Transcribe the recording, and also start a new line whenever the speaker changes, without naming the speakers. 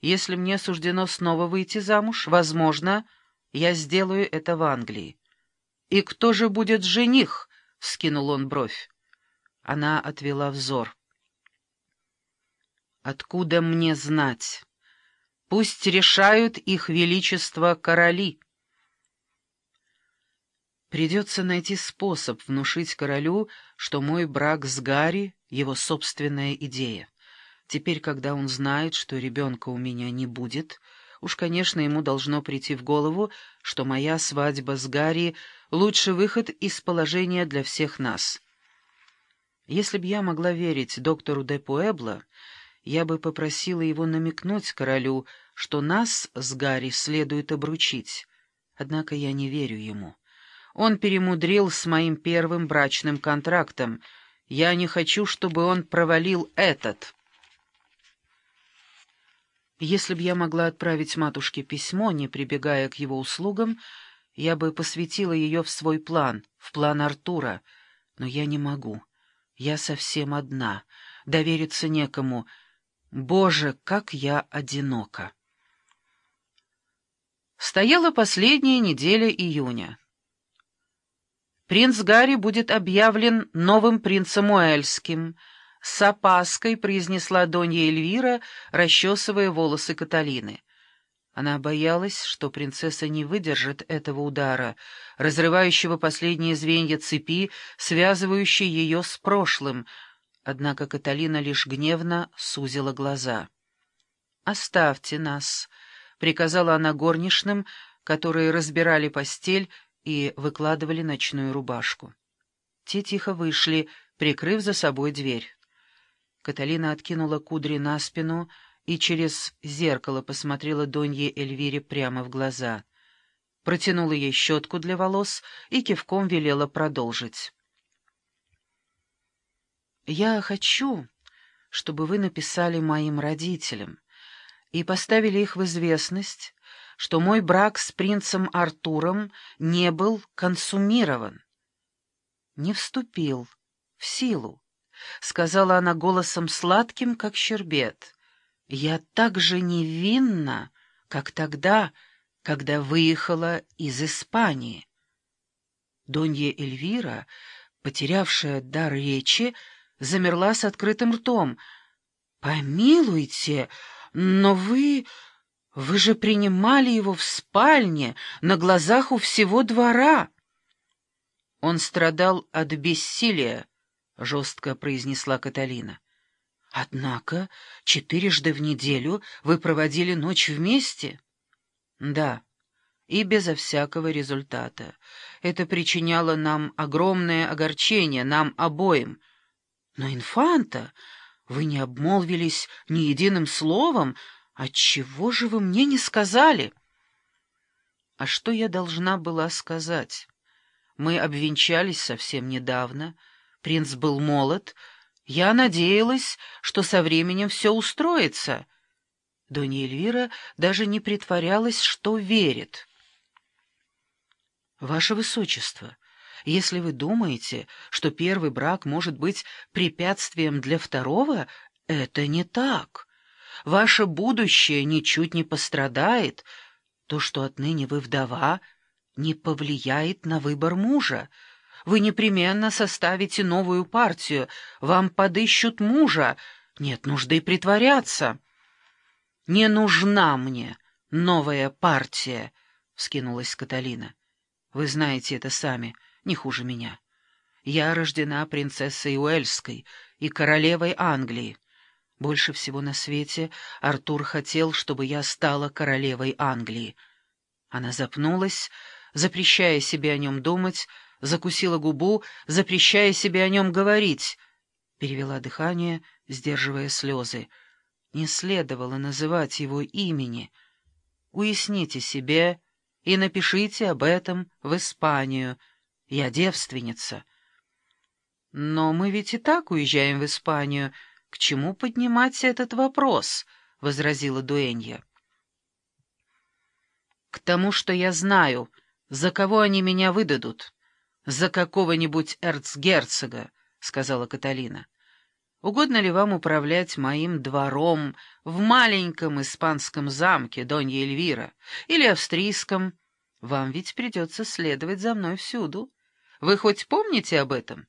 Если мне суждено снова выйти замуж, возможно, я сделаю это в Англии. «И кто же будет жених?» — вскинул он бровь. Она отвела взор. «Откуда мне знать? Пусть решают их величество короли». Придется найти способ внушить королю, что мой брак с Гарри — его собственная идея. Теперь, когда он знает, что ребенка у меня не будет, уж, конечно, ему должно прийти в голову, что моя свадьба с Гарри — лучший выход из положения для всех нас. Если б я могла верить доктору де Пуэбло, я бы попросила его намекнуть королю, что нас с Гарри следует обручить. Однако я не верю ему. Он перемудрил с моим первым брачным контрактом. Я не хочу, чтобы он провалил этот». Если б я могла отправить матушке письмо, не прибегая к его услугам, я бы посвятила ее в свой план, в план Артура. Но я не могу. Я совсем одна. Довериться некому. Боже, как я одинока! Стояла последняя неделя июня. Принц Гарри будет объявлен новым принцем Уэльским — с опаской произнесла Донья Эльвира, расчесывая волосы Каталины. Она боялась, что принцесса не выдержит этого удара, разрывающего последние звенья цепи, связывающей ее с прошлым, однако Каталина лишь гневно сузила глаза. «Оставьте нас», — приказала она горничным, которые разбирали постель и выкладывали ночную рубашку. Те тихо вышли, прикрыв за собой дверь. Каталина откинула кудри на спину и через зеркало посмотрела Донье Эльвире прямо в глаза. Протянула ей щетку для волос и кивком велела продолжить. «Я хочу, чтобы вы написали моим родителям и поставили их в известность, что мой брак с принцем Артуром не был консумирован, не вступил в силу. — сказала она голосом сладким, как щербет. «Я так же невинна, как тогда, когда выехала из Испании». Донья Эльвира, потерявшая дар речи, замерла с открытым ртом. «Помилуйте, но вы... вы же принимали его в спальне, на глазах у всего двора». Он страдал от бессилия, — жестко произнесла Каталина. «Однако четырежды в неделю вы проводили ночь вместе?» «Да, и безо всякого результата. Это причиняло нам огромное огорчение, нам обоим. Но, инфанта, вы не обмолвились ни единым словом. Отчего же вы мне не сказали?» «А что я должна была сказать? Мы обвенчались совсем недавно». Принц был молод. Я надеялась, что со временем все устроится. Донья Эльвира даже не притворялась, что верит. «Ваше Высочество, если вы думаете, что первый брак может быть препятствием для второго, это не так. Ваше будущее ничуть не пострадает. То, что отныне вы вдова, не повлияет на выбор мужа». Вы непременно составите новую партию, вам подыщут мужа, нет нужды притворяться. — Не нужна мне новая партия, — вскинулась Каталина. — Вы знаете это сами, не хуже меня. Я рождена принцессой Уэльской и королевой Англии. Больше всего на свете Артур хотел, чтобы я стала королевой Англии. Она запнулась, запрещая себе о нем думать, закусила губу, запрещая себе о нем говорить. Перевела дыхание, сдерживая слезы. Не следовало называть его имени. Уясните себе и напишите об этом в Испанию. Я девственница. Но мы ведь и так уезжаем в Испанию. К чему поднимать этот вопрос? — возразила Дуэнья. — К тому, что я знаю, за кого они меня выдадут за какого-нибудь эрцгерцога, — сказала Каталина. Угодно ли вам управлять моим двором в маленьком испанском замке, Донья Эльвира, или австрийском? Вам ведь придется следовать за мной всюду. Вы хоть помните об этом?